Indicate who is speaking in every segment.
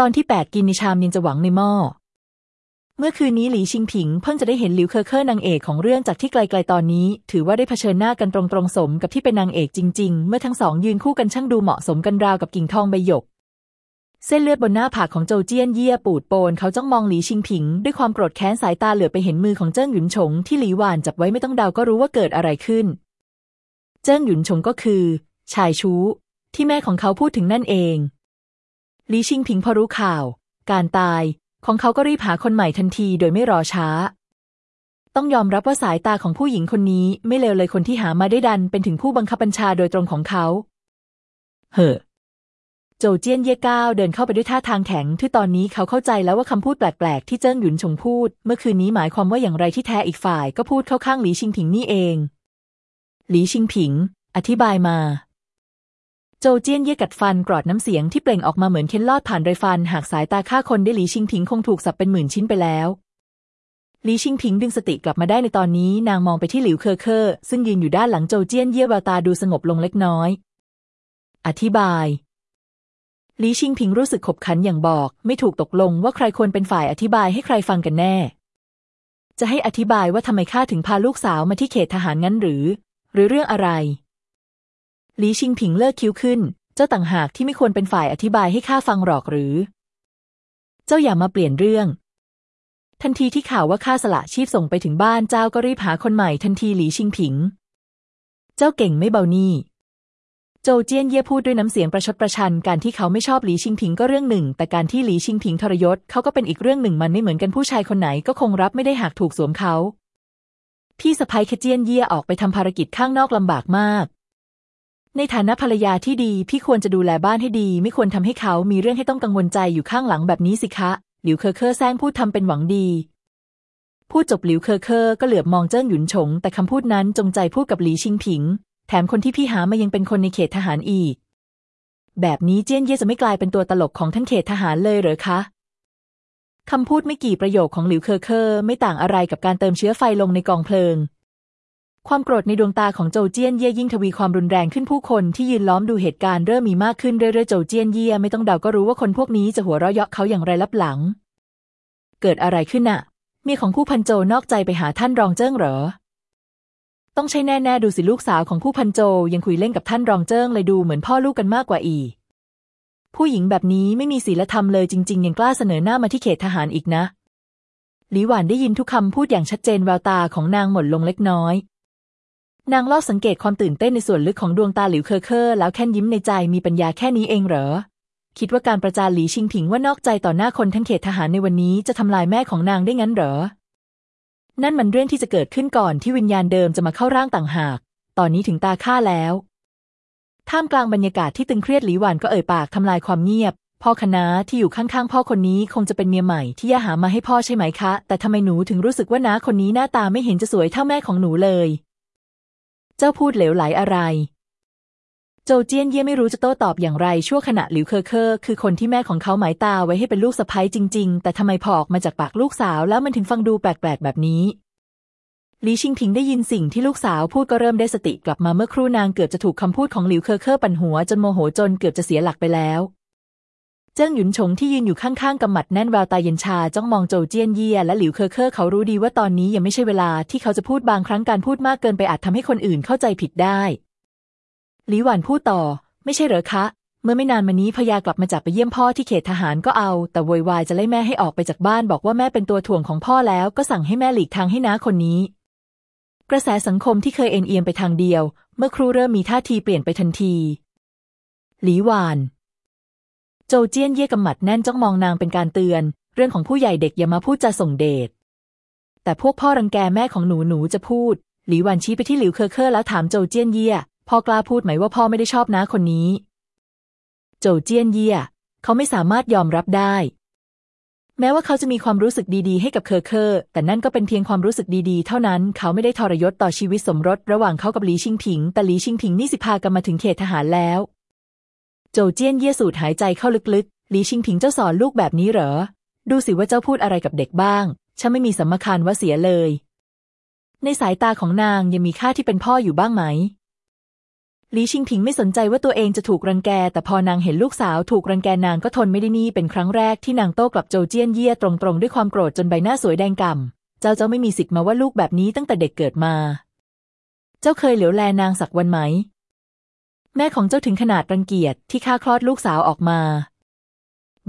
Speaker 1: ตอนที่แปดกินในชามยังจะหวังในหม้อ เมื่อคืนนี้หลีชิงผิงเพิ่งจะได้เห็นหลิวเคอเคอร์นางเอกของเรื่องจากที่ไกลๆตอนนี้ ถือว่าได้เผชิญหน้ากันตรงๆสมกับที่เป็นนางเอกจริง ๆ เมื่อทั้งสองยืนคู่กันช่างดูเหมาะสมกันราวกับกิ่งทองใบหยก เส้นเลือดบนหน้าผากของโจเจี้ยนเยี่ยปูดโปนเขาจ้องมองหลีชิงผิง ด้วยความโกรธแค้นสายตาเหลือไปเห็นมือของเจิ้งหยุนฉงที่หลีหวานจับไว้ไม่ต้องเดาก็รู้ว่าเกิดอะไรขึ้น เจิ้งหยุนฉงก็คือ ชายชู้ ที่แม่ของเขาพูดถึงนั่นเอง หลีชิงผิงพอรู้ข่าว การตายของเขาก็รีบหาคนใหม่ทันทีโดยไม่รอช้า ต้องยอมรับว่าสายตาของผู้หญิงคนนี้ไม่เลวเลยคนที่หามาได้ดันเป็นถึงผู้บังคับบัญชาโดยตรงของเขา เห่อโจเจี้ยนเย่ก้าวเดินเข้าไปด้วยท่าทางแข็งที่ตอนนี้เขาเข้าใจแล้วว่าคำพูดแปลกๆ ที่เจิ้งหยุนชงพูด เมื่อคืนนี้หมายความว่าอย่างไรที่แท้อีกฝ่ายก็พูดเข้าข้างหลีชิงผิงนี่เอง หลีชิงผิง อธิบายมา โจเจี้ยนเย่กัดฟันกรอดน้ำเสียงที่เปล่งออกมาเหมือนเค้นลอดผ่านไรฟัน หากสายตาฆ่าคนได้หลีชิงผิงคงถูกสับเป็นหมื่นชิ้นไปแล้วหลีชิงผิงดึงสติกลับมาได้ในตอนนี้นางมองไปที่หลิวเคอเคอร์ซึ่งยืนอยู่ด้านหลังโจเจี้ยนเย่แววตาดูสงบลงเล็กน้อย อธิบายหลีชิงผิงรู้สึกขบขันอย่างบอก ไม่ถูกตกลงว่าใครควรเป็นฝ่ายอธิบายให้ใครฟังกันแน่ จะให้อธิบายว่าทำไมข้าถึงพาลูกสาวมาที่เขตทหารงั้นหรือ หรือเรื่องอะไร หลีชิงผิงเลิกคิ้วขึ้น เจ้าต่างหากที่ไม่ควรเป็นฝ่ายอธิบายให้ข้าฟังหรอกหรือ เจ้าอย่ามาเปลี่ยนเรื่อง ทันทีที่ข่าวว่าข้าสละชีพส่งไปถึงบ้านเจ้าก็รีบหาคนใหม่ทันทีหลีชิงผิง เจ้าเก่งไม่เบานี่โจเจี้ยนเย่พูดด้วยน้ำเสียงประชดประชัน การที่เขาไม่ชอบหลีชิงผิงก็เรื่องหนึ่ง แต่การที่หลีชิงผิงทรยศเขาก็เป็นอีกเรื่องหนึ่งมันไม่เหมือนกันผู้ชายคนไหนก็คงรับไม่ได้หากถูกสวมเขา พี่สะใภ้คะเจี้ยนเย่ออกไปทำภารกิจข้างนอกลำบากมาก ในฐานะภรรยาที่ดี พี่ควรจะดูแลบ้านให้ดี ไม่ควรทำให้เขามีเรื่องให้ต้องกังวลใจอยู่ข้างหลังแบบนี้สิคะ หลิวเคอเคอร์แซงพูดทำเป็นหวังดี พูดจบหลิวเคอเคอร์ก็เหลือบมองเจิ้งหยุนฉง แต่คำพูดนั้นจงใจพูดกับหลีชิงผิง แถมคนที่พี่หามายังเป็นคนในเขตทหารอีก แบบนี้เจี้ยนเย่จะไม่กลายเป็นตัวตลกของทั้งเขตทหารเลยเหรอคะคำพูดไม่กี่ประโยคของหลิวเคอเคอร์ไม่ต่างอะไรกับการเติมเชื้อไฟลงในกองเพลิง ความโกรธในดวงตาของโจเจี้ยนเย่ยิ่งทวีความรุนแรงขึ้นผู้คนที่ยืนล้อมดูเหตุการณ์เริ่มมีมากขึ้นเรื่อยๆโจเจี้ยนเย่ไม่ต้องเดาก็รู้ว่าคนพวกนี้จะหัวเราะเยาะเขาอย่างไรลับหลัง เกิดอะไรขึ้นน่ะ เมียของผู้พันโจนอกใจไปหาท่านรองเจิ้งเหรอ ต้องใช่แน่ๆดูสิลูกสาวของผู้พันโจยังคุยเล่นกับท่านรองเจิ้งเลยดูเหมือนพ่อลูกกันมากกว่าอีผู้หญิงแบบนี้ไม่มีศีลธรรมเลยจริงๆยังกล้าเสนอหน้ามาที่เขตทหารอีกนะหลีหวานได้ยินทุกคำพูดอย่างชัดเจนแววตาของนางหมดลงเล็กน้อย นางลอบสังเกตความตื่นเต้นในส่วนลึกของดวงตาหลิวเคอเคอร์แล้วแค่ยิ้มในใจมีปัญญาแค่นี้เองเหรอ คิดว่าการประจานหลีชิงผิงว่านอกใจต่อหน้าคนทั้งเขตทหารในวันนี้จะทำลายแม่ของนางได้งั้นเหรอ นั่นมันเรื่องที่จะเกิดขึ้นก่อนที่วิญญาณเดิมจะมาเข้าร่างต่างหาก ตอนนี้ถึงตาข้าแล้ว ท่ามกลางบรรยากาศที่ตึงเครียดหลีหวานก็เอ่ยปากทำลายความเงียบ พ่อคณะที่อยู่ข้างๆ พ่อคนนี้คงจะเป็นเมียใหม่ที่ย่าหามาให้พ่อใช่ไหมคะ แต่ทำไมหนูถึงรู้สึกว่าน้าคนนี้หน้าตาไม่เห็นจะสวยเท่าแม่ของหนูเลย เจ้าพูดเหลวไหลอะไร โจเจี้ยนเย่ไม่รู้จะโต้ตอบอย่างไร ชั่วขณะหลิวเคอเคอคือคนที่แม่ของเขาหมายตาไว้ให้เป็นลูกสะใภ้จริง ๆ แต่ทำไมพอออกมาจากปากลูกสาวแล้วมันถึงฟังดูแปลกๆแบบนี้ลีชิงผิงได้ยินสิ่งที่ลูกสาวพูดก็เริ่มได้สติกลับมาเมื่อครู่นางเกือบจะถูกคำพูดของหลิวเคอเคอร์ปั่นหัวจนโมโหจนเกือบจะเสียหลักไปแล้ว เจิ้งหยุนชงที่ยืนอยู่ข้างๆกำหมัดแน่นแววตาเย็นชาจ้องมองโจเจี้ยนเยี่ยและหลิวเคอเคอร์เขารู้ดีว่าตอนนี้ยังไม่ใช่เวลาที่เขาจะพูดบางครั้งการพูดมากเกินไปอาจทำให้คนอื่นเข้าใจผิดได้ หลีหวานพูดต่อ ไม่ใช่เหรอคะ เมื่อไม่นานมานี้พอย่ากลับมาจากไปเยี่ยมพ่อที่เขตทหารก็เอา แต่โวยวายจะไล่แม่ให้ออกไปจากบ้าน บอกว่าแม่เป็นตัวถ่วงของพ่อแล้วก็สั่งให้แม่หลีกทางให้น้าคนนี้ กระแสสังคมที่เคยเอ็นเอียงไปทางเดียว เมื่อครู่เริ่มมีท่าทีเปลี่ยนไปทันที หลีหวาน โจเจี้ยนเย่กำหมัดแน่นจ้องมองนางเป็นการเตือน เรื่องของผู้ใหญ่เด็กอย่ามาพูดจาส่งเดชแต่พวกพ่อรังแกแม่ของหนูหนูจะพูด หลีหวานชี้ไปที่หลิวเคอเคอร์แล้วถามโจเจี้ยนเย่พ่อกล้าพูดไหมว่าพ่อไม่ได้ชอบน้าคนนี้ โจเจี้ยนเย่เขาไม่สามารถยอมรับได้ แม้ว่าเขาจะมีความรู้สึกดีๆ ให้กับเคอเคอร์ แต่นั่นก็เป็นเพียงความรู้สึกดีๆ เท่านั้น เขาไม่ได้ทรยศต่อชีวิตสมรส ระหว่างเขากับหลีชิงผิง แต่หลีชิงผิงนี่สิพากันมาถึงเขตทหารแล้ว โจเจี้ยนเย่สูดหายใจเข้าลึกๆ หลีชิงผิงเจ้าสอนลูกแบบนี้เหรอ ดูสิว่าเจ้าพูดอะไรกับเด็กบ้าง ฉันไม่มีสัมมาคารว่าเสียเลย ในสายตาของนางยังมีค่าที่เป็นพ่ออยู่บ้างไหมหลีชิงผิงไม่สนใจว่าตัวเองจะถูกรังแก แต่พอนางเห็นลูกสาวถูกรังแกนางก็ทนไม่ได้นี่เป็นครั้งแรกที่นางโต้กลับโจเจี้ยนเย่ตรงๆ ด้วยความโกรธจนใบหน้าสวยแดงก่ำเจ้าเจ้าไม่มีสิทธิ์มาว่าลูกแบบนี้ตั้งแต่เด็กเกิดมา เจ้าเคยเหลียวแลนางสักวันไหม แม่ของเจ้าถึงขนาดรังเกียจที่ข้าคลอดลูกสาวออกมา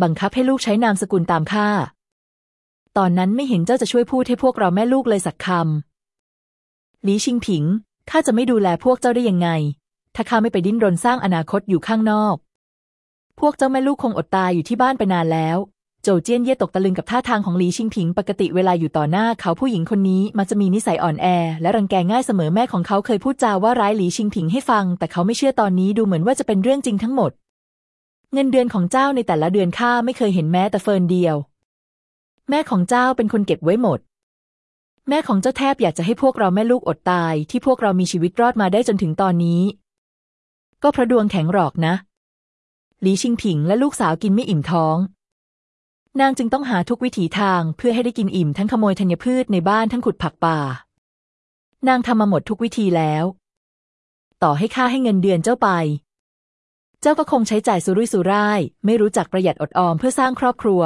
Speaker 1: บังคับให้ลูกใช้นามสกุลตามข้า ตอนนั้นไม่เห็นเจ้าจะช่วยพูดให้พวกเราแม่ลูกเลยสักคำหลีชิงผิงข้าจะไม่ดูแลพวกเจ้าได้ยังไง ถ้าข้าไม่ไปดิ้นรนสร้างอนาคตอยู่ข้างนอก พวกเจ้าแม่ลูกคงอดตายอยู่ที่บ้านไปนานแล้ว โจเจี้ยนเย่ตกตะลึงกับท่าทางของหลีชิงผิง ปกติเวลาอยู่ต่อหน้าเขาผู้หญิงคนนี้มักจะมีนิสัยอ่อนแอ และรังแกง่ายเสมอแม่ของเขาเคยพูดจาว่าร้ายหลีชิงผิงให้ฟัง แต่เขาไม่เชื่อตอนนี้ดูเหมือนว่าจะเป็นเรื่องจริงทั้งหมด เงินเดือนของเจ้าในแต่ละเดือนข้าไม่เคยเห็นแม้แต่เฟิร์นเดียว แม่ของเจ้าเป็นคนเก็บไว้หมด แม่ของเจ้าแทบอยากจะให้พวกเราแม่ลูกอดตาย ที่พวกเรามีชีวิตรอดมาได้จนถึงตอนนี้ ก็เพราะดวงแข็งหรอกนะหลีชิงผิงและลูกสาวกินไม่อิ่มท้อง นางจึงต้องหาทุกวิถีทางเพื่อให้ได้กินอิ่มทั้งขโมยธัญพืชในบ้านทั้งขุดผักป่า นางทำมาหมดทุกวิธีแล้ว ต่อให้ค่าให้เงินเดือนเจ้าไป เจ้าก็คงใช้จ่ายสุรุ่ยสุร่าย ไม่รู้จักประหยัดอดออมเพื่อสร้างครอบครัว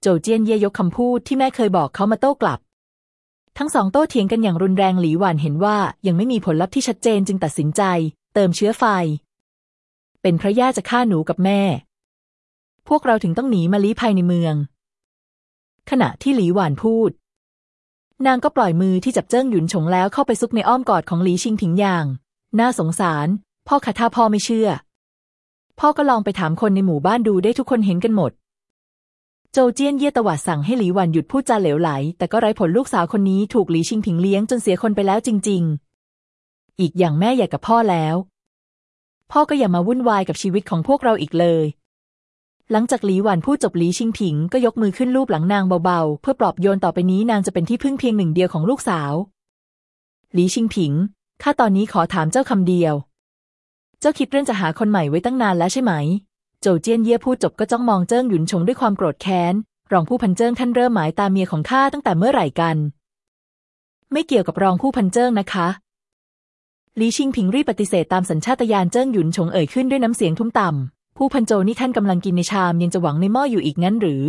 Speaker 1: โจเจี้ยนเย่ยกคำพูดที่แม่เคยบอกเขามาโต้กลับ ทั้งสองโต้เถียงกันอย่างรุนแรงหลีหวานเห็นว่ายังไม่มีผลลัพธ์ที่ชัดเจนจึงตัดสินใจ เติมเชื้อไฟ เป็นพระย่าจะฆ่าหนูกับแม่ พวกเราถึงต้องหนีมาลี้ภัยในเมือง ขณะที่หลีหวานพูด นางก็ปล่อยมือที่จับเจิ้งหยุนฉงแล้วเข้าไปซุกในอ้อมกอดของหลีชิงผิงอย่าง น่าสงสาร พ่อคะถ้าพ่อไม่เชื่อ พ่อก็ลองไปถามคนในหมู่บ้านดูได้ทุกคนเห็นกันหมด โจเจี้ยนเย่ตวาดสั่งให้หลีหวันหยุดพูดจาเหลวไหล แต่ก็ไร้ผลลูกสาวคนนี้ถูกหลีชิงผิงเลี้ยงจนเสียคนไปแล้วจริง ๆ อีกอย่างแม่ใหญ่กับพ่อแล้วพ่อก็อย่ามาวุ่นวายกับชีวิตของพวกเราอีกเลย หลังจากหลีหวันพูดจบหลีชิงผิงก็ยกมือขึ้นลูบหลังนางเบาๆ เพื่อปลอบโยนต่อไปนี้นางจะเป็นที่พึ่งเพียงหนึ่งเดียวของลูกสาว หลีชิงผิงข้าตอนนี้ขอถามเจ้าคำเดียว เจ้าคิดเรื่องจะหาคนใหม่ไว้ตั้งนานแล้วใช่ไหม โจเจี้ยนเย่พูดจบก็จ้องมองเจิ้งหยุนชงด้วยความโกรธแค้น รองผู้พันเจิ้งท่านเริ่มหมายตาเมียของข้าตั้งแต่เมื่อไหร่กัน ไม่เกี่ยวกับรองผู้พันเจิ้งนะคะหลีชิงผิงรีบปฏิเสธตามสัญชาตญาณเจิ้งหยุนชงเอ่ยขึ้นด้วยน้ำเสียงทุ้มต่ำ ผู้พันโจนี่ท่านกำลังกินในชามยังจะหวังในหม้ออยู่อีกงั้นหรือ